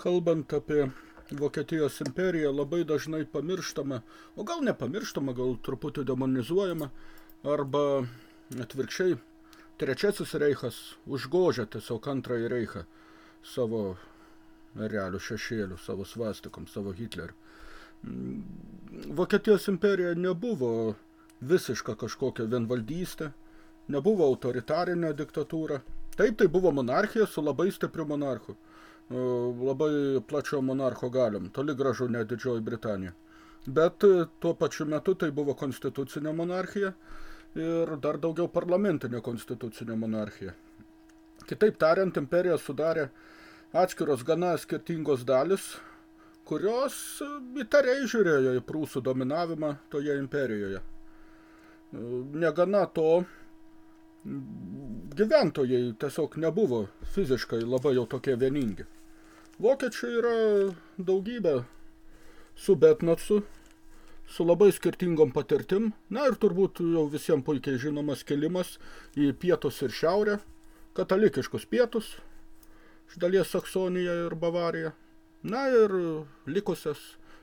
kalbant apie Vokietijos imperiją, labai dažnai pamirštama, o gal nepamirštama, gal truputį demonizuojama, arba atvirkščiai, trečiasis reichas užgožia tiesiog antrąjį reichą savo realių šešėlių, savo svastikom, savo Hitleriu. Vokietijos imperija nebuvo visiška kažkokia vienvaldystė, nebuvo autoritarinė diktatūra. Taip, tai buvo monarchija su labai stipriu monarchu labai plačio monarcho galiom, toli gražu ne Didžioji Britanija. Bet e, tuo pačiu metu tai buvo konstitucinė monarchija ir dar daugiau parlamentinė konstitucinė monarchija. Kitaip tariant, imperija sudarė atskiros gana skirtingos dalis, kurios įtariai žiūrėjo į prūsų dominavimą toje imperijoje. Negana to, gyventojai tiesiog nebuvo fiziškai labai jau tokie vieningi. Vokiečiai yra daugybė su Betnacu, su labai skirtingom patirtim. Na ir turbūt jau visiems puikiai žinomas kelimas į pietus ir šiaurę, katalikiškus pietus, iš dalies Saksoniją ir Bavariją. Na ir likusias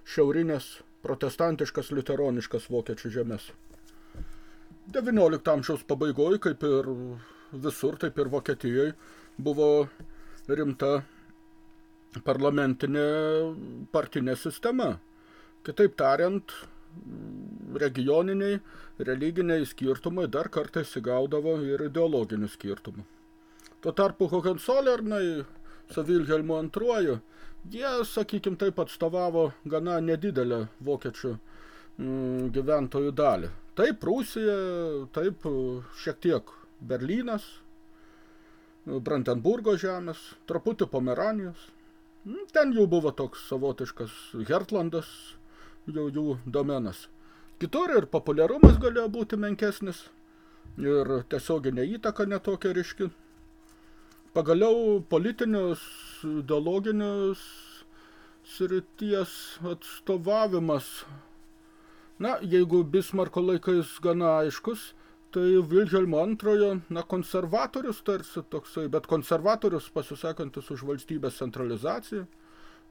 šiaurinės protestantiškas liuteroniškas vokiečių žemės. 19 amžiaus pabaigoje, kaip ir visur, taip ir Vokietijoje, buvo rimta parlamentinė partinė sistema. Kitaip tariant, regioniniai, religiniai skirtumai dar kartais įgaudavo ir ideologinių skirtumų. Tuo tarpu Hohenzollernai su Vilhelmu antruoju, jie, sakykim, taip atstovavo gana nedidelę vokiečių mm, gyventojų dalį. Taip Prūsija, taip šiek tiek Berlynas, Brandenburgo žemės, truputį Pomeranijos. Nu, ten jau buvo toks savotiškas Hertlandas, jau jų domenas. Kitur ir populiarumas galėjo būti menkesnis, ir tiesioginė įtaka netokia ryški. Pagaliau politinius, ideologinius srities atstovavimas. Na, jeigu Bismarko laikais gana aiškus, tai Vilhelmo antrojo, na, konservatorius tarsi toksai, bet konservatorius pasisakantis už valstybės centralizaciją,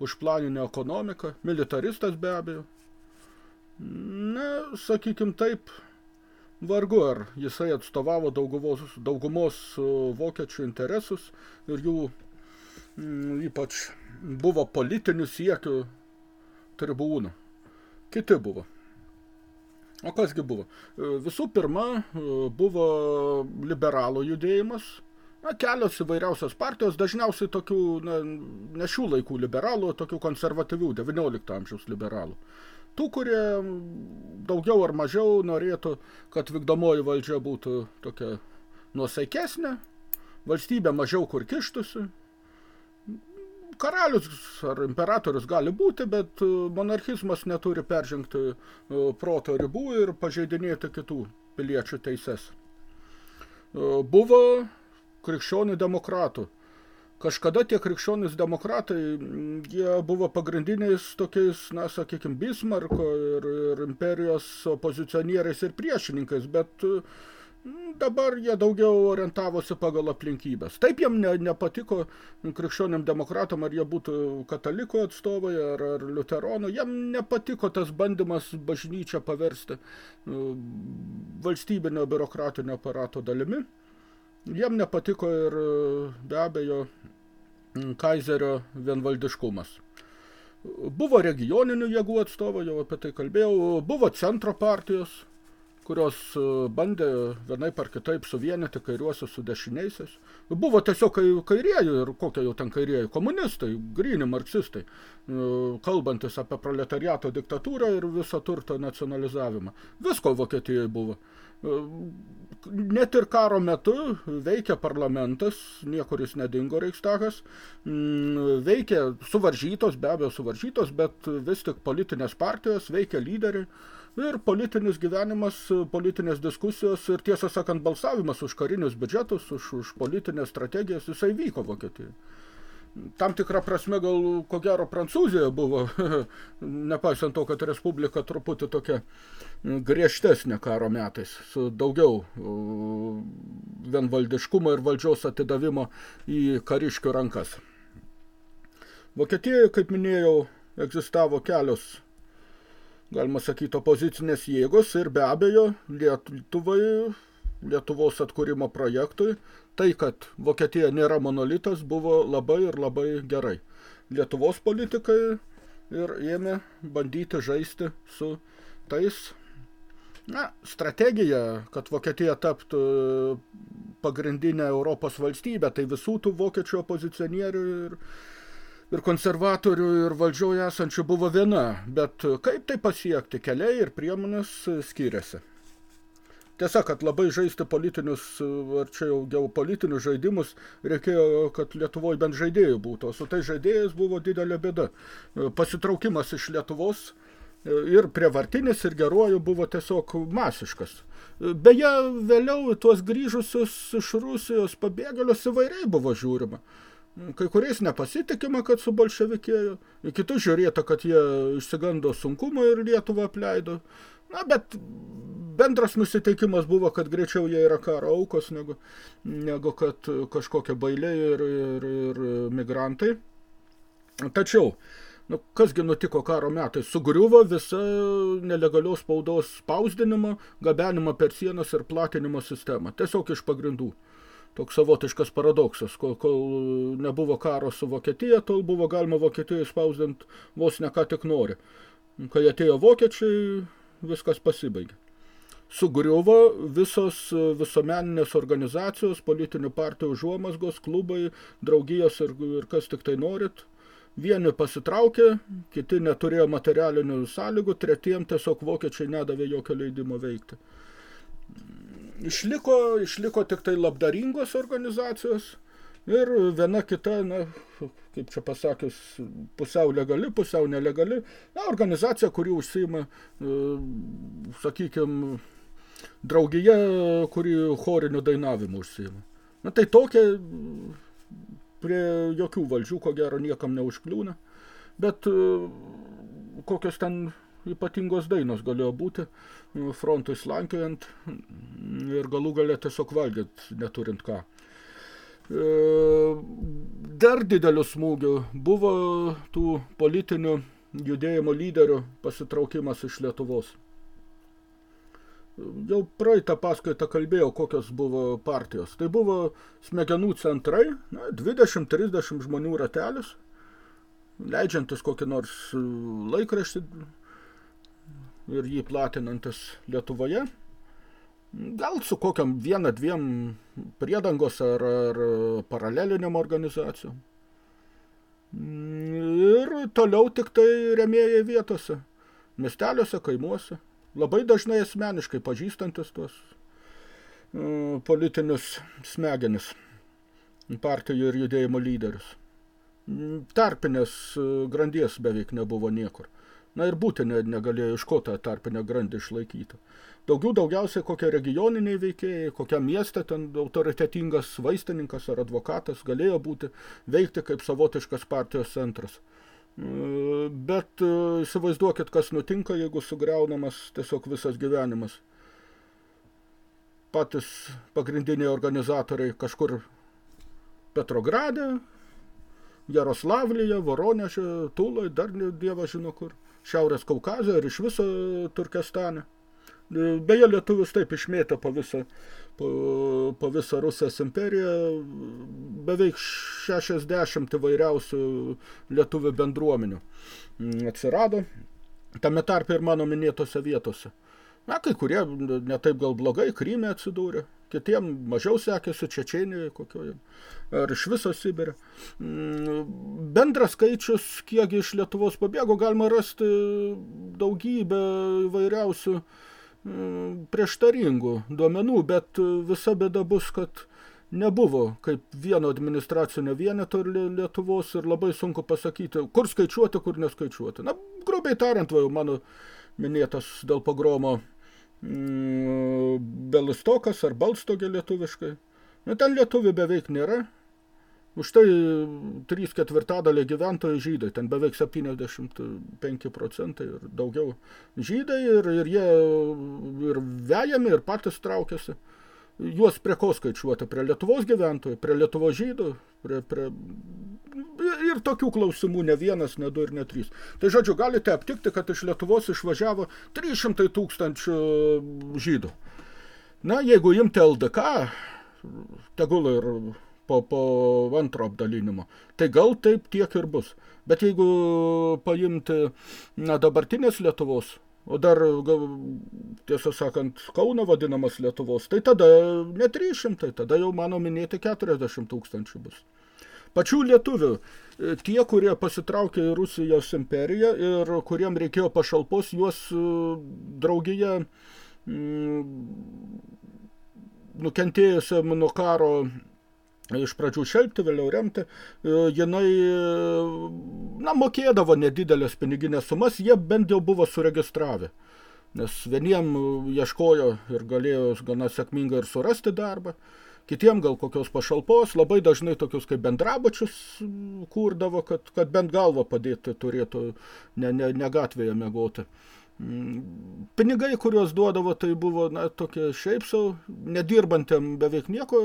už planinę ekonomiką, militaristas be abejo. Na, sakykim taip, vargu ar jisai atstovavo daugumos, daugumos vokiečių interesus ir jų m, mm, ypač buvo politinių siekių tribūnų. Kiti buvo. O kasgi buvo? E, visų pirma, e, buvo liberalų judėjimas, na, kelios įvairiausios partijos, dažniausiai tokių, na, ne šių laikų liberalų, tokių konservatyvių, 19 amžiaus liberalų. Tų, kurie daugiau ar mažiau norėtų, kad vykdomoji valdžia būtų tokia nuosaikesnė, valstybė mažiau kur kištusi, karalius ar imperatorius gali būti, bet e, monarchizmas neturi peržengti e, proto ribų ir pažeidinėti kitų piliečių teises. E, buvo krikščionių demokratų. Kažkada tie krikščionys demokratai, jie buvo pagrindiniais tokiais, na, sakykime, Bismarko ir, ir imperijos opozicionieriais ir priešininkais, bet uh, Dabar jie daugiau orientavosi pagal aplinkybės. Taip jiem ne, nepatiko krikščioniam demokratam, ar jie būtų kataliko atstovai, ar, ar liuteronų. Jiem nepatiko tas bandymas bažnyčią paversti nu, valstybinio biurokratinio aparato dalimi. Jiem nepatiko ir be abejo kaizerio vienvaldiškumas. Buvo regioninių jėgų atstovai, jau apie tai kalbėjau, buvo centro partijos, kurios e, bandė vienaip ar kitaip suvienyti kairiuosius su dešiniaisiais. Buvo tiesiog kairieji ir kokie jau ten kairieji komunistai, gryni marksistai, e, kalbantis apie proletariato diktatūrą ir visą turto nacionalizavimą. Visko Vokietijoje buvo. E, net ir karo metu veikia parlamentas, niekur jis nedingo Reichstagas, mm, veikia suvaržytos, be abejo suvaržytos, bet vis tik politinės partijos, veikia lyderiai, ir politinis gyvenimas, politinės diskusijos ir tiesą sakant balsavimas už karinius biudžetus, už, už politinės strategijas, jisai vyko Vokietijoje. Tam tikrą prasme gal ko gero Prancūzija buvo, nepaisant to, kad Respublika truputį tokia griežtesnė karo metais, su daugiau vienvaldiškumo ir valdžios atidavimo į kariškių rankas. Vokietijoje, kaip minėjau, egzistavo kelios, galima sakyti, opozicinės jėgos ir be abejo Lietuvai, Lietuvos atkūrimo projektui, tai, kad Vokietija nėra monolitas, buvo labai ir labai gerai. Lietuvos politikai ir ėmė bandyti žaisti su tais na, strategija, kad Vokietija taptų pagrindinę Europos valstybę, tai visų tų vokiečių opozicionierių ir, ir konservatorių ir valdžioje esančių buvo viena, bet kaip tai pasiekti, keliai ir priemonės skiriasi. Tiesa, kad labai žaisti politinius, ar čia jau geopolitinius žaidimus, reikėjo, kad Lietuvoje bent žaidėjų būtų. O su tai žaidėjais buvo didelė bėda. Pasitraukimas iš Lietuvos ir prievartinis, ir geruoju buvo tiesiog masiškas. Beje, vėliau tuos grįžusius iš Rusijos pabėgėlius įvairiai buvo žiūrima. Kai kuriais nepasitikima, kad su bolševikėjo, kitus žiūrėta, kad jie išsigando sunkumą ir Lietuvą apleido. Na, bet bendras nusiteikimas buvo, kad greičiau jie yra karo aukos, negu, negu kad kažkokie bailiai ir, ir, ir migrantai. Tačiau, nu, kasgi nutiko karo metais? Sugriuvo visa nelegalios spaudos spausdinimo, gabenimo per sienas ir platinimo sistema. Tiesiog iš pagrindų. Toks savotiškas paradoksas. Kol, kol nebuvo karo su Vokietija, tol buvo galima Vokietijoje spausdinti vos ne ką tik nori. Kai atėjo vokiečiai, viskas pasibaigė. Sugriuvo visos visuomeninės organizacijos, politinių partijų užuomasgos, klubai, draugijos ir, ir kas tik tai norit. Vieni pasitraukė, kiti neturėjo materialinių sąlygų, tretiem tiesiog vokiečiai nedavė jokio leidimo veikti. Išliko, išliko tik tai labdaringos organizacijos ir viena kita, na, kaip čia pasakius, pusiau legali, pusiau nelegali, na, organizacija, kuri užsima, sakykime, draugija, kuri choriniu dainavimu užsima. Na, tai tokia prie jokių valdžių, ko gero, niekam neužkliūna, bet kokios ten ypatingos dainos galėjo būti frontui slankiojant ir galų galę tiesiog valgyt, neturint ką. Dar didelių smūgių buvo tų politinių judėjimo lyderių pasitraukimas iš Lietuvos. Jau praeitą paskaitą kalbėjau, kokios buvo partijos. Tai buvo smegenų centrai, 20-30 žmonių ratelis, leidžiantis kokį nors laikraštį ir jį platinantis Lietuvoje – Gal su kokiam vieną, dviem priedangos ar, ar paraleliniam organizacijom. Ir toliau tik tai remėjai vietose, miesteliuose, kaimuose. Labai dažnai asmeniškai pažįstantis tuos uh, politinius smegenis, partijų ir judėjimo lyderius. Tarpinės grandies beveik nebuvo niekur. Na ir būti ne, negalėjo iš ko tą tarpinę grandį išlaikyti. Daugiau daugiausiai kokie regioniniai veikėjai, kokia mieste ten autoritetingas vaistininkas ar advokatas galėjo būti, veikti kaip savotiškas partijos centras. Bet e, įsivaizduokit, kas nutinka, jeigu sugriaunamas tiesiog visas gyvenimas. Patys pagrindiniai organizatoriai kažkur Petrograde, Jaroslavlyje, Voroneže, Tuloj, dar dievas žino kur, Šiaurės Kaukazė ir iš viso Turkestane. Beje, lietuvius taip išmėtė po visą, po, po visą Rusijos imperiją, beveik 60 įvairiausių lietuvių bendruomenių atsirado, tame tarpe ir mano minėtose vietose. Na, kai kurie netaip gal blogai, Kryme atsidūrė, kitiem mažiau sekėsi Čečenijoje kokioje, ar iš viso Sibirė. Bendras skaičius, kiek iš Lietuvos pabėgo, galima rasti daugybę įvairiausių prieštaringų duomenų, bet visa bėda bus, kad nebuvo kaip vieno administracinio vieneto Lietuvos ir labai sunku pasakyti, kur skaičiuoti, kur neskaičiuoti. Na, grubiai tariant, va, mano minėtas dėl pogromo mm, Belistokas ar Balstogė lietuviškai. Na, ten lietuvių beveik nėra, Už tai 3 ketvirtadalė gyventojų žydai, ten beveik 75 procentai ir daugiau žydai ir, ir jie ir vejami ir patys traukiasi. Juos prie ko skaičiuoti? Prie Lietuvos gyventojų, prie Lietuvos žydų, prie, prie ir tokių klausimų ne vienas, ne du ir ne trys. Tai žodžiu, galite aptikti, kad iš Lietuvos išvažiavo 300 tūkstančių žydų. Na, jeigu imti LDK, tegul ir po, po antro apdalinimo, tai gal taip tiek ir bus. Bet jeigu paimti na, dabartinės Lietuvos o dar, tiesą sakant, Kauno vadinamas Lietuvos, tai tada ne 300, tada jau mano minėti 40 tūkstančių bus. Pačių lietuvių, e, tie, kurie pasitraukė į Rusijos imperiją ir kuriem reikėjo pašalpos, juos e, draugija mm, nukentėjusiam nuo karo iš pradžių šelpti, vėliau remti, e, jinai, na, mokėdavo nedidelės piniginės sumas, jie bent jau buvo suregistravę. Nes vieniem ieškojo ir galėjo gana sėkmingai ir surasti darbą, kitiem gal kokios pašalpos, labai dažnai tokius kaip bendrabučius kurdavo, kad, kad bent galvą padėti turėtų ne, ne, ne gatvėje mėgoti. Pinigai, kuriuos duodavo, tai buvo na, tokie šiaip sau, nedirbantiem beveik nieko,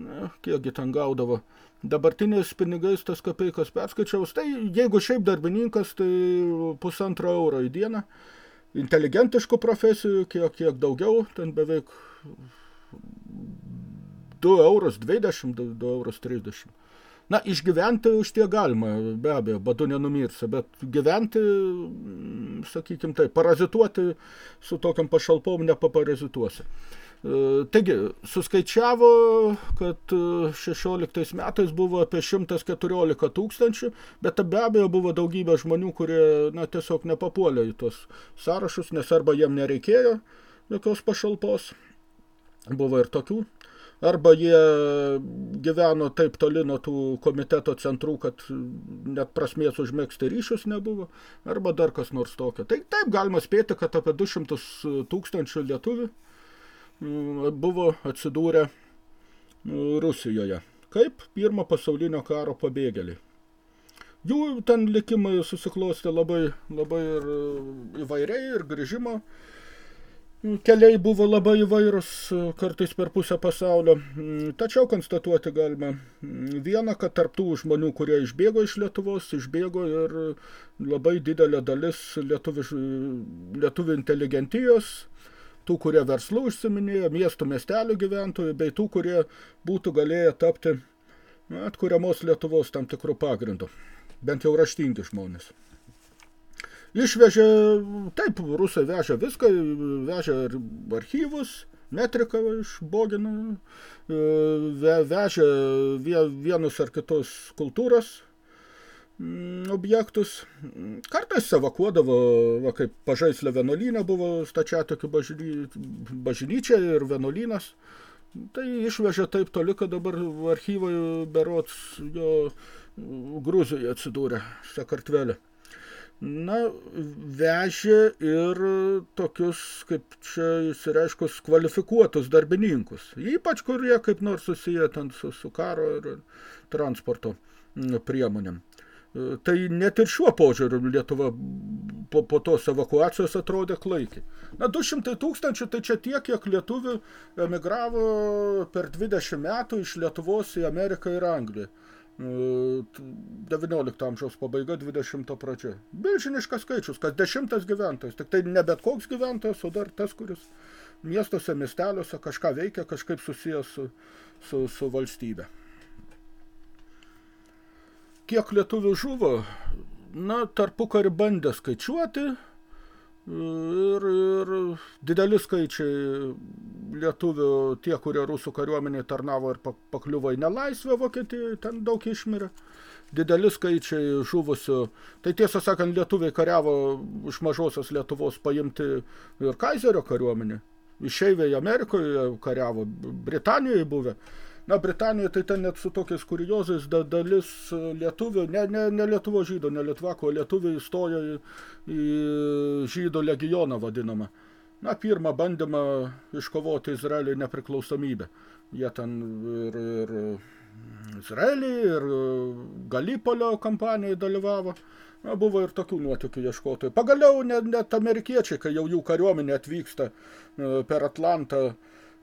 na, kiekgi ten gaudavo. Dabartinės pinigais tas kapeikas perskaičiaus, tai jeigu šiaip darbininkas, tai pusantro euro į dieną. Inteligentiškų profesijų, kiek, kiek daugiau, ten beveik 2 eurus 20, 2 eurus 30. Na, išgyventi už tiek galima, be abejo, badu nenumirsi, bet gyventi, sakykime tai, parazituoti su tokiam pašalpom nepaparazituosi. Taigi, suskaičiavo, kad 16 e, metais buvo apie 114 tūkstančių, bet be abejo buvo daugybė žmonių, kurie na, tiesiog nepapuolė į tos sąrašus, nes arba jiem nereikėjo jokios pašalpos, buvo ir tokių, arba jie gyveno taip toli nuo tų komiteto centrų, kad net prasmės užmėgsti ryšius nebuvo, arba dar kas nors tokio. Tai taip galima spėti, kad apie 200 tūkstančių lietuvių buvo atsidūrę mm, Rusijoje, kaip pirmo pasaulinio karo pabėgėliai. Jų ten likimai susiklostė labai, labai ir įvairiai ir grįžimo. Keliai buvo labai įvairūs, kartais per pusę pasaulio. Tačiau konstatuoti galime vieną, kad tarptų žmonių, kurie išbėgo iš Lietuvos, išbėgo ir labai didelė dalis lietuvių, lietuvių inteligentijos, tų, kurie verslų užsiminėjo, miestų miestelių gyventojų, bei tų, kurie būtų galėję tapti na, atkuriamos Lietuvos tam tikrų pagrindų. Bent jau raštingi žmonės. Išvežė, taip, rusai vežė viską, vežė archyvus, metriką iš Bogino, e, vežė vienus ar kitus kultūros objektus. Kartais evakuodavo, va, kaip pažaislio vienuolynė buvo stačiatokių bažny, bažnyčia ir vienuolynas. Tai išvežė taip toli, kad dabar archyvai berots jo Gruzijoje atsidūrė, Sakartvelė. Na, vežė ir tokius, kaip čia įsireiškus, kvalifikuotus darbininkus. Ypač kurie kaip nors susiję ten su, su karo ir transporto priemonėm. Tai net ir šiuo požiūriu Lietuva po, po tos evakuacijos atrodė klaikiai. Na, 200 tūkstančių tai čia tiek, kiek lietuvių emigravo per 20 metų iš Lietuvos į Ameriką ir Angliją. 19 amžiaus pabaiga, 20 pradžia. Milžiniškas skaičius, kas dešimtas gyventojas. Tik tai ne bet koks gyventojas, o dar tas, kuris miestuose, miesteliuose kažką veikia, kažkaip susijęs su, su, su valstybe. Kiek lietuvių žuvo? Na, tarpukarį bandė skaičiuoti ir, ir dideli skaičiai lietuvių, tie, kurie rusų kariuomeniai tarnavo ir pakliuvo į nelaisvę Vokietijoje, ten daug išmirė. Dideli skaičiai žuvusių. Tai tiesą sakant, lietuviai kariavo iš mažosios Lietuvos paimti ir Kaizerio kariuomenį. Išeiviai Amerikoje kariavo, Britanijoje buvę. Na, Britanijoje tai ten net su tokiais kuriozais da, dalis e, lietuvių, ne, ne, ne Lietuvo žydų, ne Lietuvako, lietuvių įstojo į, į žydų legioną vadinamą. Na, pirmą bandymą iškovoti Izraeliui nepriklausomybę. Jie ten ir, ir Izraelį, ir Galipolio kampanijoje dalyvavo. Na, buvo ir tokių nuotikių ieškotojų. Pagaliau net, net amerikiečiai, kai jau jų kariuomenė atvyksta e, per Atlantą,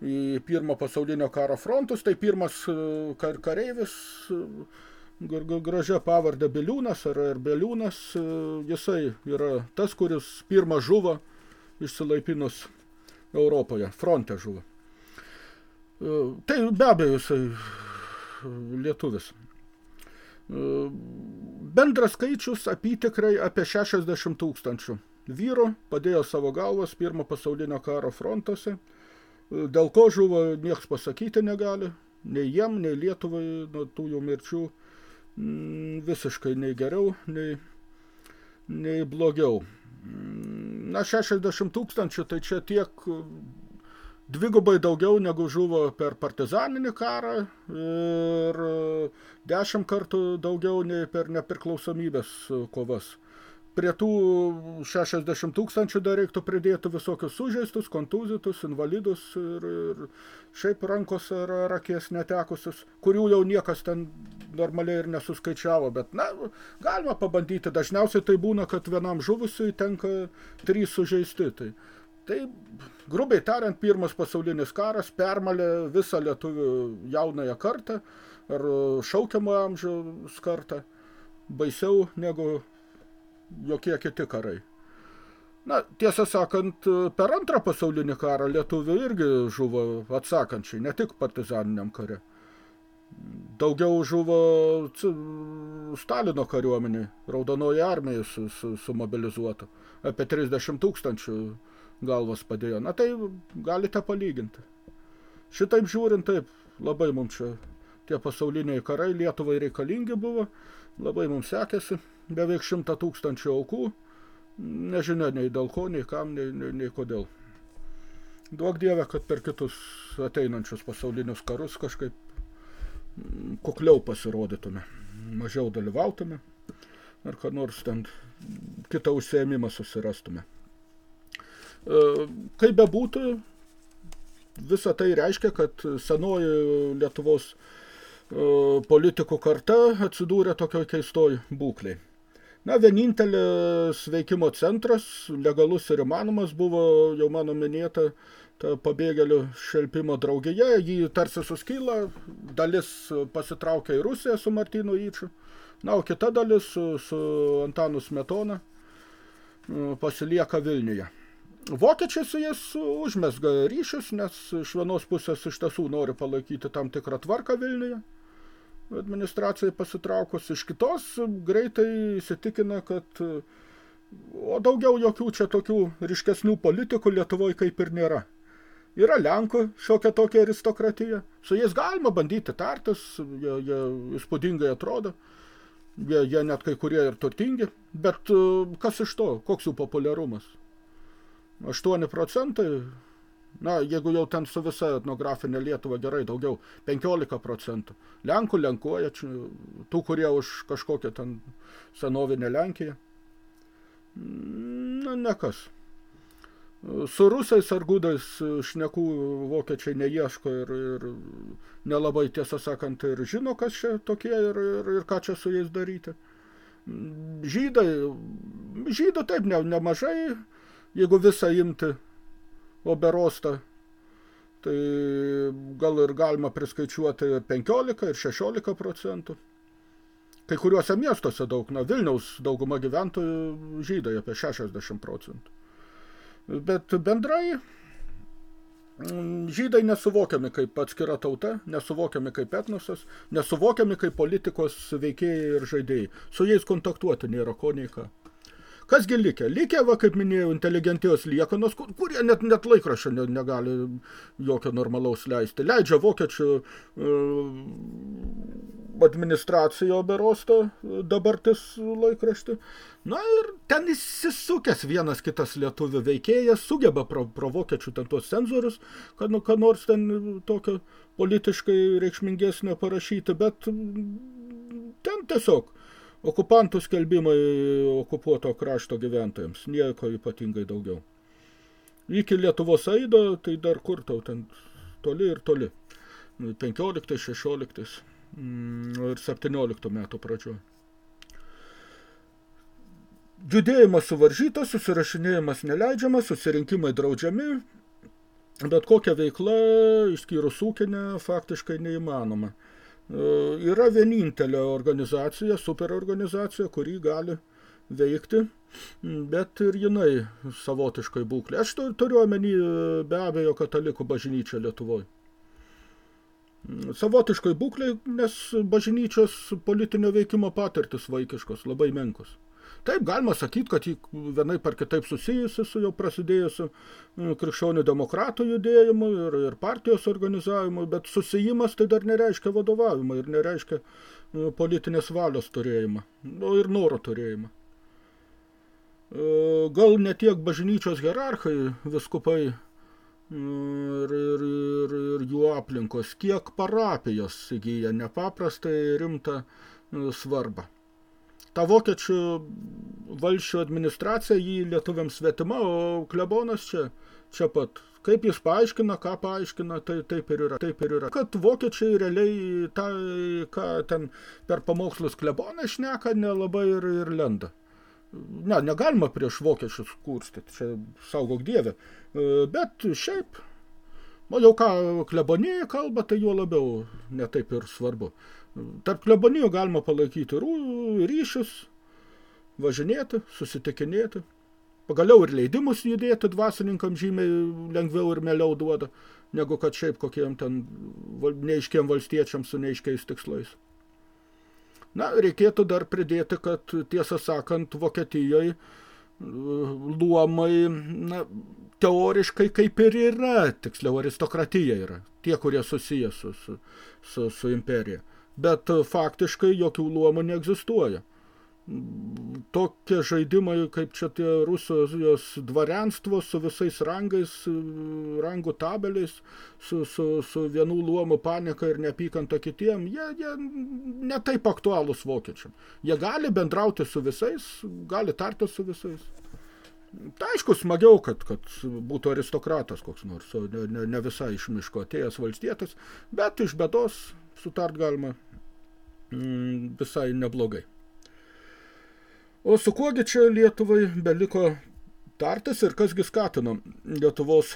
į pirmo pasaulinio karo frontus, tai pirmas e, kar kareivis e, gražia pavardė Biliūnas ar, ar Biliūnas, e, jisai yra tas, kuris pirmą žuvo išsilaipinus Europoje, fronte žuvo. Tai be abejo jisai lietuvis. Bendras skaičius apytikrai apie 60 tūkstančių vyrų padėjo savo galvas pirmo pasaulinio karo frontuose. Dėl ko žuvo, nieks pasakyti negali, nei jiem, nei Lietuvai nuo tų jų mirčių Mm, visiškai nei geriau, nei, nei blogiau. Mm, na, 60 tūkstančių, tai čia tiek dvigubai daugiau negu žuvo per partizaninį karą ir dešimt kartų daugiau nei per nepriklausomybės kovas. Prie tų 60 tūkstančių dar reiktų pridėti visokius sužeistus, kontuzitus, invalidus ir, ir šiaip rankos ar, ar akės netekusius, kurių jau niekas ten normaliai ir nesuskaičiavo, bet na, galima pabandyti. Dažniausiai tai būna, kad vienam žuvusiui tenka trys sužeisti. Tai, tai grubiai tariant, pirmas pasaulinis karas permalė visą lietuvių jaunąją kartą ar šaukiamą amžiaus kartą baisiau negu jokie kiti karai. Na, tiesą sakant, per antrą pasaulinį karą lietuvių irgi žuvo atsakančiai, ne tik partizaniniam kare. Daugiau žuvo Stalino kariuomenė, raudonoji armija su, su, sumobilizuota. Apie 30 tūkstančių galvos padėjo. Na tai galite palyginti. Šitaip žiūrint, taip, labai mums čia tie pasauliniai karai Lietuvai reikalingi buvo, labai mums sekėsi beveik šimtą tūkstančių aukų, nežinia nei dėl ko, nei kam, nei, nei, nei kodėl. Duok Dievę, kad per kitus ateinančius pasaulinius karus kažkaip mm, kukliau pasirodytume, mažiau dalyvautume ar ką nors ten kitą užsiėmimą susirastume. E, kaip bebūtų, visa tai reiškia, kad senoji Lietuvos e, politikų karta atsidūrė tokioj keistoj būkliai. Na, vienintelis veikimo centras, legalus ir įmanomas, buvo jau mano minėta ta pabėgėlių šelpimo draugija. Jį tarsi suskyla, dalis pasitraukia į Rusiją su Martinu Yčiu, na, o kita dalis su, su Antanu Smetona e, pasilieka Vilniuje. Vokiečiai su jais užmesga ryšius, nes iš vienos pusės iš tiesų nori palaikyti tam tikrą tvarką Vilniuje administracijai pasitraukus iš kitos, greitai įsitikina, kad o daugiau jokių čia tokių ryškesnių politikų Lietuvoje kaip ir nėra. Yra Lenkų šiokia tokia aristokratija. Su jais galima bandyti tartis, jie, jie įspūdingai atrodo. Jie, jie net kai kurie ir turtingi. Bet kas iš to? Koks jų populiarumas? 8 procentai Na, jeigu jau ten su visa etnografinė Lietuva gerai, daugiau, 15 procentų. Lenkų lenkuoja, tų, kurie už kažkokią ten senovinę Lenkiją. Na, nekas. Su rusais ar gudais šnekų vokiečiai neieško ir, ir nelabai tiesą sakant ir žino, kas čia tokie ir, ir, ir ką čia su jais daryti. Žydai, žydų taip ne, nemažai, jeigu visą imti oberostą, tai gal ir galima priskaičiuoti 15 ir 16 procentų. Kai kuriuose miestuose daug, na, Vilniaus dauguma gyventojų žydai apie 60 procentų. Bet bendrai mm, žydai nesuvokiami kaip atskira tauta, nesuvokiami kaip etnosas, nesuvokiami kaip politikos veikėjai ir žaidėjai. Su jais kontaktuoti nėra ko nei ką. Kasgi likę? Likę, va, kaip minėjau, inteligentijos liekanos, kur, kurie net, net laikraščio ne, negali jokio normalaus leisti. Leidžia vokiečių uh, administracijo berosto dabartis laikraštį. Na ir ten įsisukęs vienas kitas lietuvių veikėjas, sugeba pro, pro vokiečių ten tuos cenzorius, kad nu, ką nors ten tokio politiškai reikšmingesnio parašyti, bet ten tiesiog Okupantų skelbimai okupuoto krašto gyventojams, nieko ypatingai daugiau. Iki Lietuvos aido, tai dar kur tau ten toli ir toli. 15, 16 mm, ir 17 metų pradžioj. Judėjimas suvaržytas, susirašinėjimas neleidžiamas, susirinkimai draudžiami, bet kokia veikla, išskyrus ūkinę, faktiškai neįmanoma. Yra vienintelė organizacija, superorganizacija, kuri gali veikti, bet ir jinai savotiškai būklė. Aš turiu omeny be abejo katalikų bažnyčią Lietuvoje. Savotiškai būklė, nes bažnyčios politinio veikimo patirtis vaikiškos, labai menkos. Taip, galima sakyti, kad jį vienai par kitaip susijusi su jau prasidėjusiu krikščionių demokratų judėjimu ir, ir partijos organizavimu, bet susijimas tai dar nereiškia vadovavimą ir nereiškia politinės valios turėjimą, nu, ir noro turėjimą. Gal ne tiek bažnyčios hierarchai, viskupai ir, ir, ir, ir jų aplinkos, kiek parapijos įgyja nepaprastai rimtą svarbą ta vokiečių valsčių administracija jį lietuviams svetima, o klebonas čia, čia pat. Kaip jis paaiškina, ką paaiškina, tai taip ir yra. Taip ir yra. Kad vokiečiai realiai tą, ką ten per pamokslus kleboną šneka, nelabai ir, ir lenda. Ne, negalima prieš vokiečius kurstyti, čia saugok dievę. Bet šiaip, o jau ką klebonėje kalba, tai juo labiau netaip ir svarbu. Tarp klebonijų galima palaikyti ryšius, važinėti, susitikinėti. Pagaliau ir leidimus judėti dvasininkam žymiai lengviau ir mieliau duoda, negu kad šiaip kokiem ten neiškiem valstiečiam su neiškiais tikslais. Na, reikėtų dar pridėti, kad tiesą sakant, Vokietijoje luomai na, teoriškai kaip ir yra, tiksliau aristokratija yra, tie, kurie susiję su, su, su, su imperija bet e, faktiškai jokių luomų neegzistuoja. Tokie žaidimai, kaip čia tie Rusijos dvarianstvo su visais rangais, e, rangų tabeliais, su, su, su vienų luomų panika ir neapykanta kitiem, jie, jie netaip aktualūs vokiečiam. Jie gali bendrauti su visais, gali tarti su visais. Tai aišku, smagiau, kad, kad būtų aristokratas koks nors, o ne, ne, ne visai iš miško atėjęs valstietis, bet iš bedos sutart galima mm, visai neblogai. O su kuogi čia Lietuvai beliko tartis ir kasgi skatino Lietuvos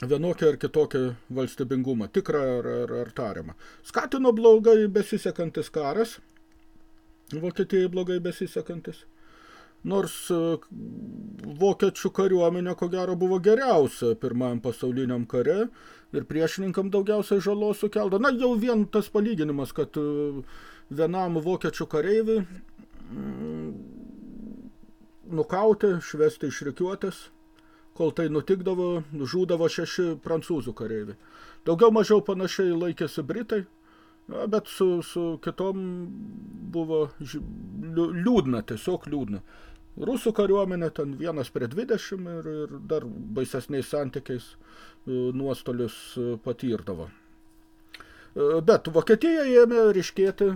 vienokią ar kitokią valstybingumą, tikrą ar, ar, ar tariamą. Skatino blogai besisekantis karas, Vokietijai blogai besisekantis. Nors e, vokiečių kariuomenė, ko gero, buvo geriausia pirmajam pasauliniam kare, ir priešininkam daugiausiai žalos sukeldo. Na, jau vien tas palyginimas, kad e, vienam vokiečių kareiviui mm, nukauti, švesti iš rikiuotės, kol tai nutikdavo, žūdavo šeši prancūzų kareiviai. Daugiau mažiau panašiai laikėsi Britai, bet su, su kitom buvo liūdna, tiesiog liūdna. Rusų kariuomenė ten vienas prie 20 ir, ir dar baisesniais santykiais e, nuostolius e, patirdavo. E, bet Vokietijoje ėmė ryškėti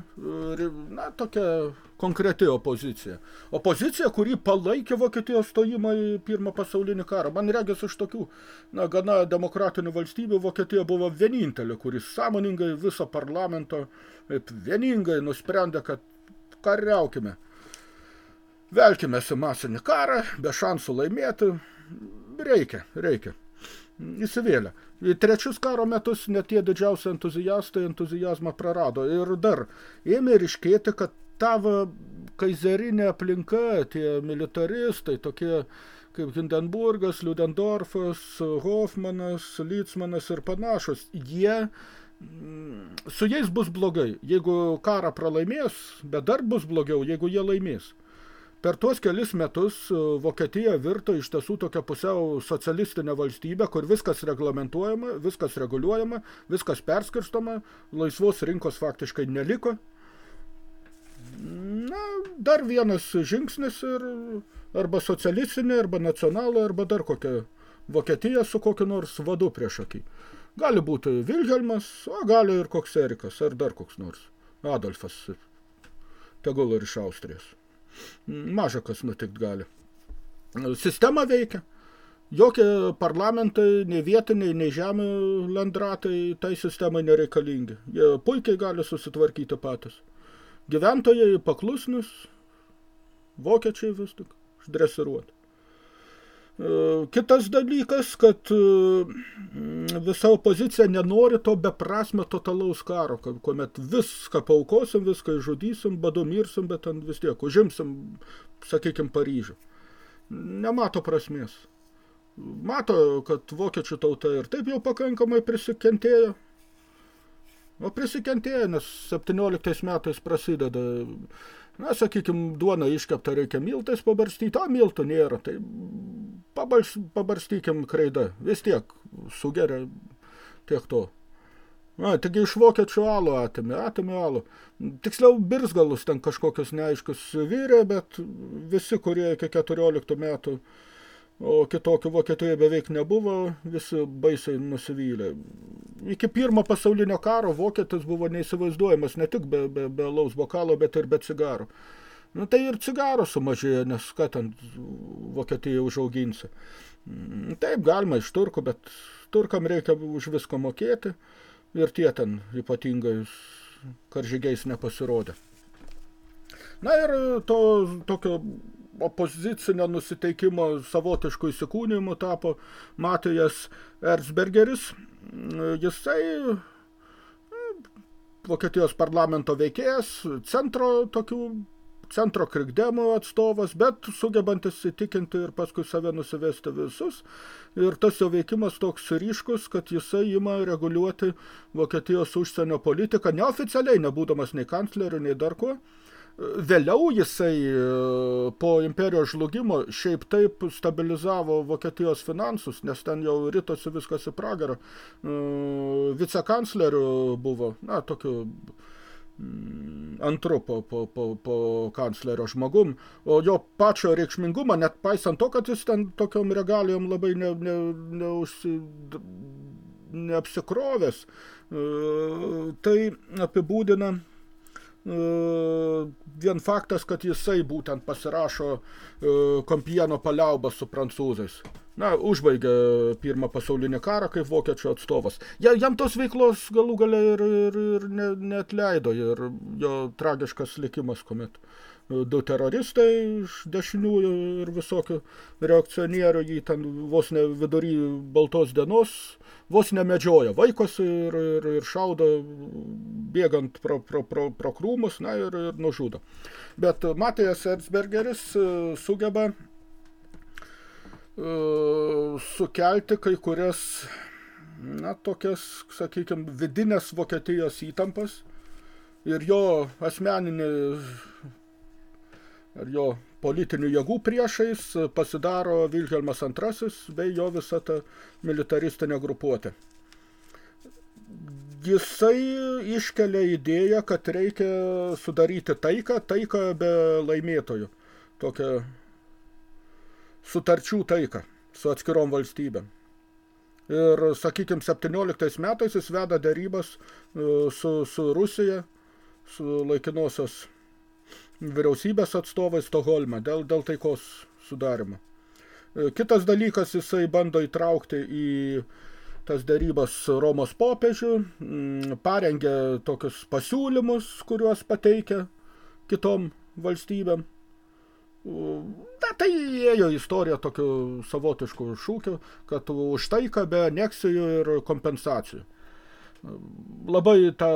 na, tokia konkreti opozicija. Opozicija, kuri palaikė Vokietijos stojimą į Pirmą pasaulinį karą. Man regis iš tokių na, gana demokratinių valstybių Vokietija buvo vienintelė, kuris sąmoningai viso parlamento vieningai nusprendė, kad kariaukime. Velkimės į masinį karą, be šansų laimėti. Reikia, reikia. Įsivėlė. Į trečius karo metus net tie didžiausi entuzijastai entuzijazmą prarado. Ir dar ėmė ryškėti, kad tavo kaizerinė aplinka, tie militaristai, tokie kaip Hindenburgas, Liudendorfas, Hoffmanas, Lytsmanas ir panašus, jie su jais bus blogai. Jeigu karą pralaimės, bet dar bus blogiau, jeigu jie laimės. Per tuos kelis metus e, Vokietija virto iš tiesų tokia pusiau socialistinė valstybė, kur viskas reglamentuojama, viskas reguliuojama, viskas perskirstoma, laisvos rinkos faktiškai neliko. Na, dar vienas žingsnis ir arba socialistinė, arba nacionalą, arba dar kokia Vokietija su kokiu nors vadu prieš akį. Gali būti Vilhelmas, o gali ir koks Erikas, ar dar koks nors. Adolfas, tegul ir iš Austrijos maža kas nutikt gali. Sistema veikia. Jokie parlamentai, nei vietiniai, nei žemių landratai tai sistemai nereikalingi. Jie puikiai gali susitvarkyti patys. Gyventojai paklusnus, vokiečiai vis tik, išdresiruoti. Kitas dalykas, kad visa opozicija nenori to beprasme totalaus karo, kuomet viską paukosim, viską žudysim, badu mirsim, bet vis tiek užimsim, sakykime, Paryžių. Nemato prasmės. Mato, kad vokiečių tauta ir taip jau pakankamai prisikentėjo. O prisikentėjo, nes 17 metais prasideda Na, sakykime, duona iškepta reikia miltais pabarstyti, o miltų nėra, tai pabals, pabarstykim kreidą, vis tiek sugeria tiek to. Na, taigi iš vokiečių alų atėmė, atėmė alų. Tiksliau, birsgalus ten kažkokius neaiškus vyrė, bet visi, kurie iki 14 metų o kitokių Vokietijoje beveik nebuvo, visi baisiai nusivylė. Iki pirmo pasaulinio karo vokietis buvo neįsivaizduojamas ne tik be, be, be laus bokalo, bet ir be cigarų. Nu, tai ir cigarų sumažėjo, nes ką ten Vokietija užauginsi. Mm, taip, galima iš turkų, bet turkam reikia už viską mokėti ir tie ten ypatingai karžygiais nepasirodė. Na ir to tokio opozicinio nusiteikimo savotiškų įsikūnijimų tapo Matijas Erzbergeris. Jisai Vokietijos parlamento veikėjas, centro tokių centro krikdemų atstovas, bet sugebantis įtikinti ir paskui save nusivesti visus. Ir tas jo veikimas toks ryškus, kad jisai ima reguliuoti Vokietijos užsienio politiką, neoficialiai, nebūdamas nei kancleriu, nei dar kuo. Vėliau jisai e, po imperijos žlugimo šiaip taip stabilizavo Vokietijos finansus, nes ten jau rytosi viskas į pragarą. E, vicekancleriu buvo, na, tokiu mm, antru po, po, po, po kanclerio žmogum, o jo pačio reikšmingumą, net paisant to, kad jis ten tokiom regalijom labai ne, ne, neužsi, neapsikrovęs, e, tai apibūdina vien faktas, kad jisai būtent pasirašo e, kompieno paliaubą su prancūzais. Na, užbaigė pirmą pasaulinį karą kaip vokiečių atstovas. Ja, jam tos veiklos galų gale ir, ir, ir ne, neatleido ir jo tragiškas likimas, kuomet du teroristai iš dešiniųjų ir visokių reakcionierių jį ten vos ne vidury baltos dienos vos nemedžioja vaikosi ir, ir, ir šaudo bėgant pro, pro, pro, pro krūmus, na ir, ir nužudo. Bet Matijas Erzbergeris e, sugeba uh, sukelti kai kurias, na, tokias, sakykime, vidinės Vokietijos įtampas ir jo asmeninė ar jo politinių jėgų priešais pasidaro Vilhelmas II bei jo visa ta militaristinė grupuotė. Jisai iškelia idėją, kad reikia sudaryti taiką, taiką be laimėtojų. Tokią sutarčių taiką su atskirom valstybėm. Ir, sakykime, 17 metais jis veda darybas e, su, su Rusija, su laikinosios vyriausybės atstovai Stoholme dėl, dėl taikos sudarimo. E, kitas dalykas, jisai bando įtraukti į tas darybas Romos popiežių, mm, parengė tokius pasiūlymus, kuriuos pateikia kitom valstybėm. Na, tai ėjo istorija tokiu savotišku šūkiu, kad už taiką be aneksijų ir kompensacijų. Labai tą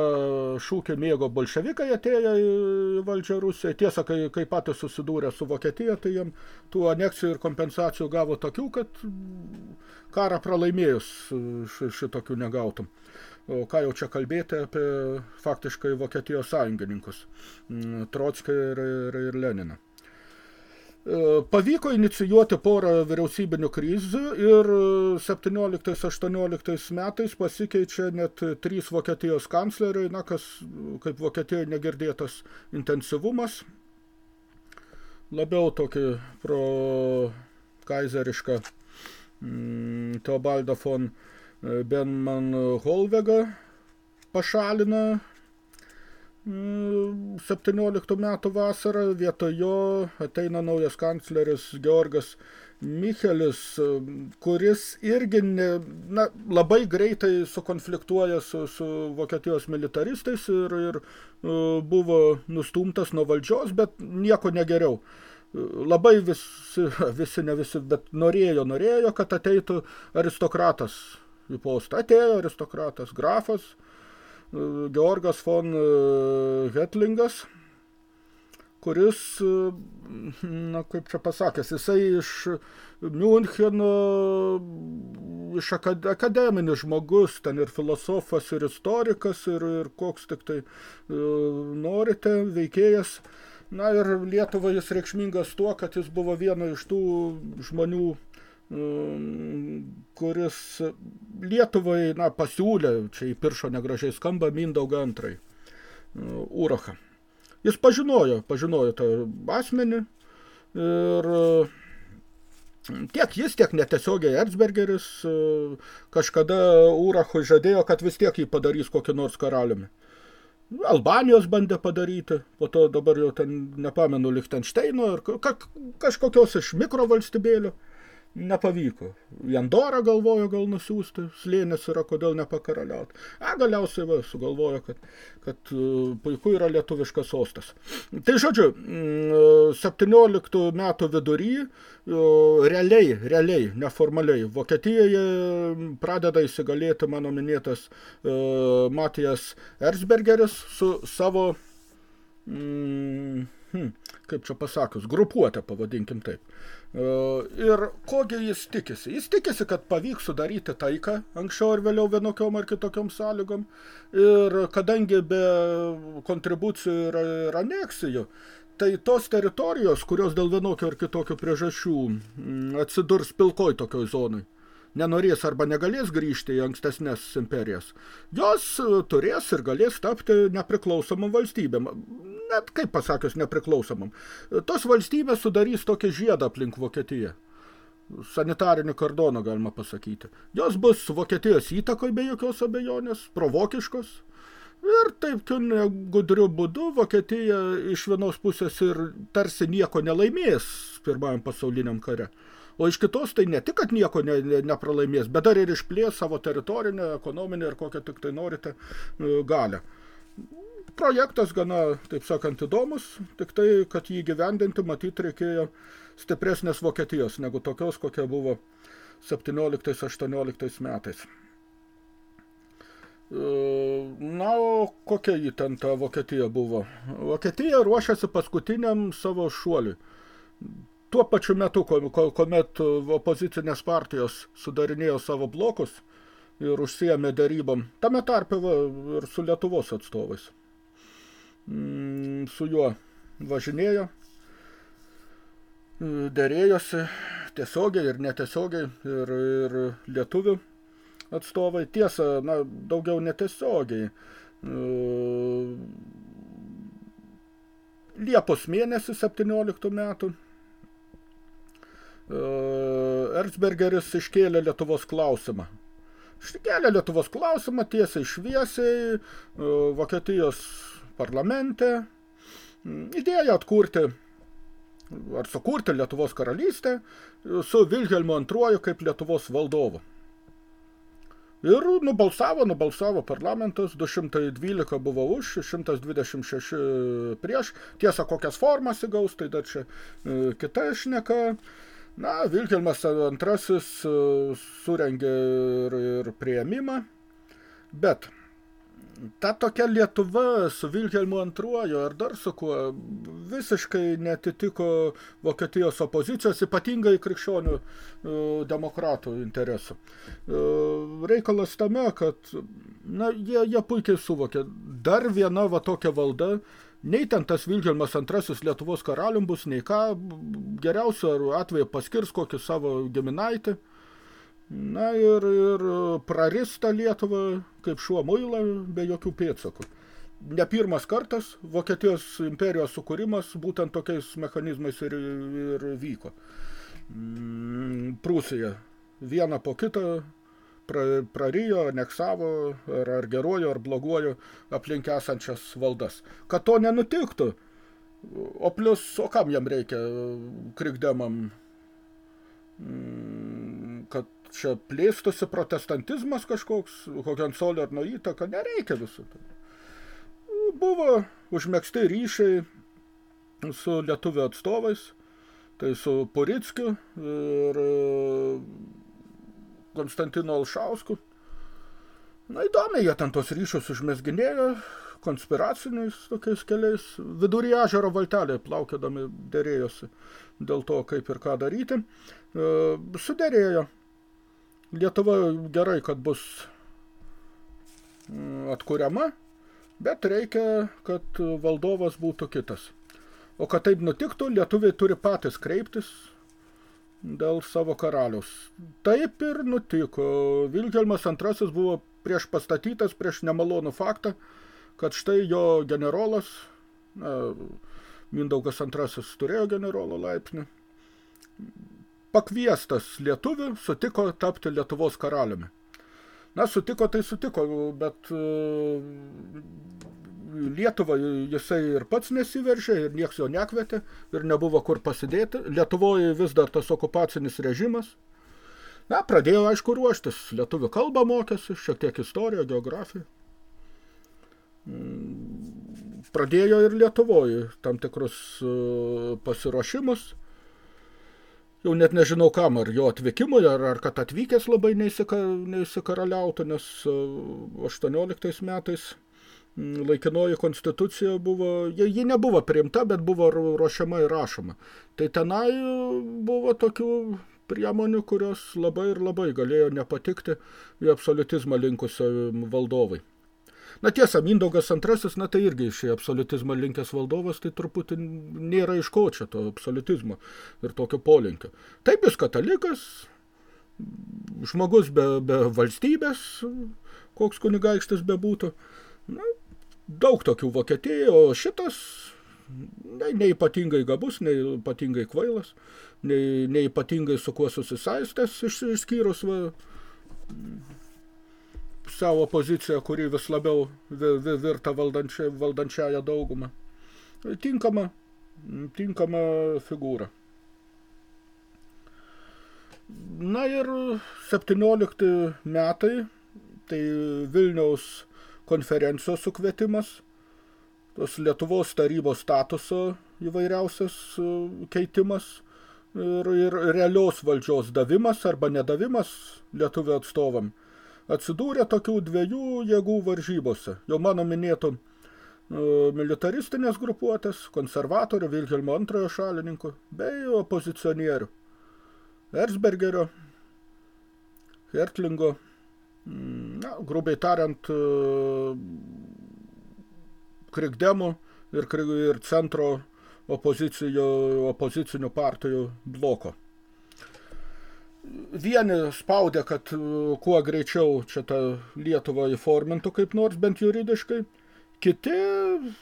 šūkį mėgo bolševikai atėję į valdžią Rusiją. Tiesa, kai, kai patys susidūrė su Vokietija, tai jiem tų aneksijų ir kompensacijų gavo tokių, kad karą pralaimėjus šitokių negautum. O ką jau čia kalbėti apie faktiškai Vokietijos sąjungininkus, Trockį ir, ir, ir Leniną. E, pavyko inicijuoti porą vyriausybinių krizių ir 17-18 metais pasikeičia net trys Vokietijos kancleriai, na, kas kaip Vokietijoje negirdėtas intensyvumas, labiau tokį pro kaizerišką mm, Teobaldą von Benman Holvegą pašalina 17 metų vasarą vietoj jo ateina naujas kancleris Georgas Michelis, kuris irgi ne, na, labai greitai sukonfliktuoja su, su Vokietijos militaristais ir, ir buvo nustumtas nuo valdžios, bet nieko negeriau. labai visi, visi, ne visi, bet norėjo, norėjo, kad ateitų aristokratas į postą. Atėjo aristokratas, grafas, Georgas von Hetlingas, kuris, na kaip čia pasakęs, jisai iš Müncheno, iš akademinis žmogus, ten ir filosofas, ir istorikas, ir, ir koks tik tai norite, veikėjas. Na ir Lietuvai jis reikšmingas tuo, kad jis buvo viena iš tų žmonių, kuris Lietuvai na, pasiūlė, čia į piršo negražiai skamba, Mindaugą antrai, Urachą. Jis pažinojo, pažinojo tą asmenį ir tiek jis, tiek netiesiogiai Erzbergeris kažkada Urachui žadėjo, kad vis tiek jį padarys kokį nors karaliumi. Albanijos bandė padaryti, po to dabar jau ten nepamenu Lichtensteino ir ka kažkokios iš mikrovalstybėlių nepavyko. Į Andorą galvojo gal nusiųsti, slėnis yra, kodėl nepakaraliauti. A, galiausiai va, sugalvojo, kad, kad puiku yra lietuviškas sostas. Tai žodžiu, 17 metų vidury, realiai, realiai, neformaliai, Vokietijoje pradeda įsigalėti mano minėtas Matijas Erzbergeris su savo mm, hmm, kaip čia pasakius, grupuotę, pavadinkim taip. Ir kogi jis tikisi? Jis tikisi, kad pavyks sudaryti taiką anksčiau ar vėliau vienokiom ar kitokiom sąlygom. Ir kadangi be kontribucijų ir, ir aneksijų, tai tos teritorijos, kurios dėl vienokio ar kitokio priežasčių atsidurs pilkoj tokioj zonai, nenorės arba negalės grįžti į ankstesnės imperijas, jos turės ir galės tapti nepriklausomom valstybėm. Net kaip pasakius nepriklausomom. Tos valstybės sudarys tokį žiedą aplink Vokietiją. Sanitarinį kardoną galima pasakyti. Jos bus Vokietijos įtakoj be jokios abejonės, provokiškos. Ir taip gudriu būdu Vokietija iš vienos pusės ir tarsi nieko nelaimės pirmajam pasauliniam kare. O iš kitos tai ne tik, kad nieko ne, ne, nepralaimės, bet dar ir išplės savo teritorinę, ekonominę ir kokią tik tai norite galę. Projektas gana, taip sakant, įdomus, tik tai, kad jį gyvendinti, matyti reikėjo stipresnės Vokietijos, negu tokios, kokia buvo 17-18 metais. Na, o kokia jį ten ta Vokietija buvo? Vokietija ruošiasi paskutiniam savo šuoliui tuo pačiu metu, kuomet opozicinės partijos sudarinėjo savo blokus ir užsiėmė darybom, tame tarpe va, ir su Lietuvos atstovais. Mm, su juo važinėjo, dėrėjosi tiesiogiai ir netiesiogiai ir, ir lietuvių atstovai. Tiesa, na, daugiau netiesiogiai. Liepos mėnesį 17 metų Erzbergeris iškėlė Lietuvos klausimą. Iškėlė Lietuvos klausimą tiesiai šviesiai Vokietijos parlamente. Idėja atkurti ar sukurti Lietuvos karalystę su Vilhelmu II kaip Lietuvos valdovu. Ir nubalsavo, nubalsavo parlamentas, 212 buvo už, 126 prieš. Tiesa, kokias formas įgaus, tai dar čia kita šneka. Na, Vilhelmas antrasis e, surengė ir, ir prieimimą, bet ta tokia Lietuva su Vilhelmu antruoju ar dar su kuo visiškai netitiko Vokietijos opozicijos, ypatingai krikščionių e, demokratų interesų. E, reikalas tame, kad na, jie, jie puikiai suvokė, dar viena va tokia valda, nei ten tas Vilhelmas antrasis Lietuvos karalium bus, nei ką, geriausio atveju paskirs kokį savo giminaitį, na ir, ir praris tą Lietuvą kaip šuo muilą be jokių pėdsakų. Ne pirmas kartas Vokietijos imperijos sukūrimas būtent tokiais mechanizmais ir, ir vyko. Mm, Prūsija vieną po kitą pra, prarijo, aneksavo, ar, ar geruoju, ar bloguoju aplink esančias valdas. Kad to nenutiktų, o plus, o kam jam reikia krikdemam, mm, kad čia plėstusi protestantizmas kažkoks, Hogenzolerno įtaka, nereikia visų. Buvo užmėgsti ryšiai su lietuvių atstovais, tai su Purickiu ir Konstantino Alšausku. Na, įdomiai, jie ten tos ryšius užmesginėjo, konspiraciniais tokiais keliais. Vidury ežero valtelė plaukėdami dėrėjosi dėl to, kaip ir ką daryti. E, Sudėrėjo. Lietuva gerai, kad bus mm, atkuriama, bet reikia, kad valdovas būtų kitas. O kad taip nutiktų, lietuviai turi patys kreiptis dėl savo karaliaus. Taip ir nutiko. Vilhelmas II buvo prieš pastatytas, prieš nemalonų faktą, kad štai jo generolas, na, Mindaugas II turėjo generolo laipsnį, pakviestas lietuvių sutiko tapti Lietuvos karaliumi. Na, sutiko tai sutiko, bet Lietuvą jisai ir pats nesiveržė, ir nieks jo nekvietė, ir nebuvo kur pasidėti. Lietuvoje vis dar tas okupacinis režimas. Na, pradėjo, aišku, ruoštis. Lietuvių kalbą mokėsi, šiek tiek istoriją, geografiją. Mm, pradėjo ir Lietuvoje tam tikrus e, pasiruošimus. Jau net nežinau kam, ar jo atvykimui, ar, ar kad atvykęs labai neįsika, neįsikaraliautų, nes 18 e, metais laikinoji konstitucija buvo, ji nebuvo priimta, bet buvo ruošiama ir rašoma. Tai tenai buvo tokių priemonių, kurios labai ir labai galėjo nepatikti į absoliutizmą linkusio valdovai. Na tiesa, Mindaugas antrasis, na tai irgi iš absoliutizmą linkęs valdovas, tai truputį nėra iš ko čia to absoliutizmo ir tokio polinkio. Taip jis katalikas, žmogus be, be valstybės, koks kunigaikštis bebūtų, na, daug tokių Vokietijai, o šitas nei, nei ypatingai gabus, nei ypatingai kvailas, nei, nei ypatingai su kuo susisaistęs, iš, išskyrus va, savo poziciją, kuri vis labiau virta valdančia, valdančiają daugumą. Tinkama, tinkama figūra. Na ir 17 metai, tai Vilniaus konferencijos sukvietimas, tos Lietuvos tarybos statuso įvairiausias e, keitimas ir, ir realios valdžios davimas arba nedavimas lietuvių atstovam atsidūrė tokių dviejų jėgų varžybose. Jau mano minėtų e, militaristinės grupuotės, konservatorių, Vilhelmo antrojo šalininkų, bei opozicionierių. Erzbergerio, Hertlingo na, grubiai tariant, e, krikdemų ir, ir centro opozicinių partijų bloko. Vieni spaudė, kad e, kuo greičiau čia tą Lietuvą įformintų kaip nors, bent juridiškai. Kiti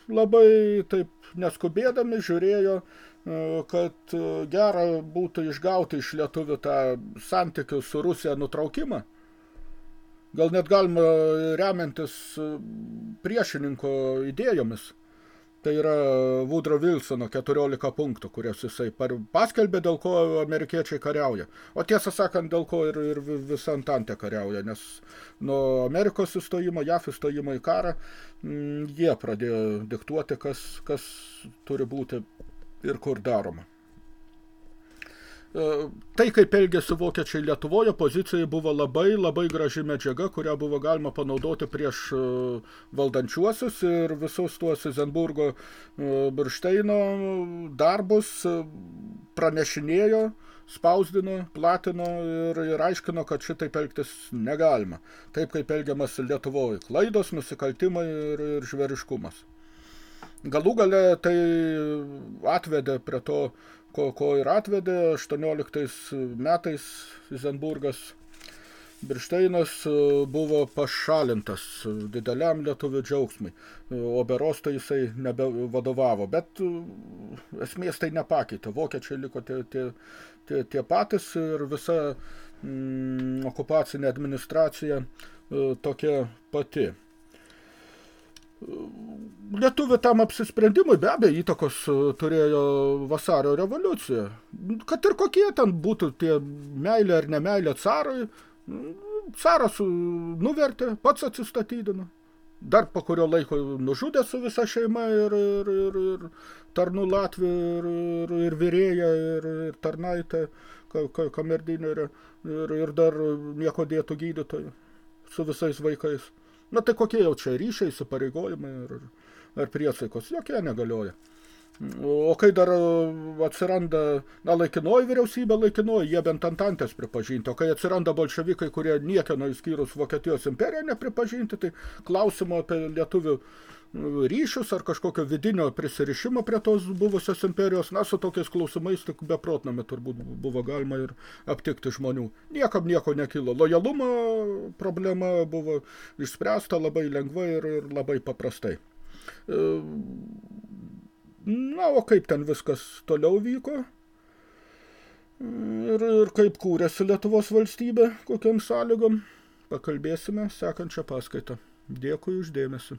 labai taip neskubėdami žiūrėjo, e, kad gera būtų išgauti iš lietuvių tą santykių su Rusija nutraukimą Gal net galima remiantis e, priešininko idėjomis. Tai yra Woodrow Wilsono 14 punktų, kurias jisai paskelbė, dėl ko amerikiečiai kariauja. O tiesą sakant, dėl ko ir, ir visa Antantė kariauja, nes nuo Amerikos įstojimo, JAF įstojimo į karą, mm, jie pradėjo diktuoti, kas, kas turi būti ir kur daroma. E, tai, kaip elgėsi vokiečiai Lietuvoje, pozicijai buvo labai, labai graži medžiaga, kurią buvo galima panaudoti prieš e, valdančiuosius ir visus tuos Izenburgo e, Biršteino darbus pranešinėjo, spausdino, platino ir, ir aiškino, kad šitaip elgtis negalima. Taip, kaip elgiamas Lietuvoje. Klaidos, nusikaltimai ir, ir žveriškumas. Galų gale tai atvedė prie to ko, ko ir atvedė 18 metais Izenburgas. Biršteinas e, buvo pašalintas dideliam lietuvių džiaugsmui. O berostą jisai nebevadovavo, bet e, esmės tai nepakeitė. Vokiečiai liko tie, tie, tie, tie patys ir visa mm, okupacinė administracija e, tokia pati. Lietuvių tam apsisprendimui be abejo įtakos e, turėjo vasario revoliucija. Kad ir kokie ten būtų tie meilė ar nemeilė carui, caras nuvertė, pats atsistatydino. Dar po kurio laiko nužudė su visa šeima ir, ir, ir, ir tarnų Latvijų ir, ir, ir vyrėja, ir, ir tarnaitė, kamerdinė, ir, ir dar nieko dėtų gydytojų su visais vaikais. Na tai kokie jau čia ryšiai, įsipareigojimai ir, ir priesaikos, jokie negalioja. O kai dar e, atsiranda na, laikinoji vyriausybė, laikinoji, jie bent antantės pripažinti, o kai atsiranda bolševikai, kurie niekieno įskyrus Vokietijos imperiją nepripažinti, tai klausimo apie lietuvių e, ryšius ar kažkokio vidinio prisirišimo prie tos buvusios imperijos, na, su tokiais klausimais tik beprotnami turbūt buvo galima ir aptikti žmonių. Niekam nieko nekilo. Lojalumo problema buvo išspręsta labai lengvai ir, ir labai paprastai. E, Na, o kaip ten viskas toliau vyko? Ir, ir kaip kūrėsi Lietuvos valstybė, kokiam sąlygom, pakalbėsime sekančią paskaitą. Dėkui uždėmesi.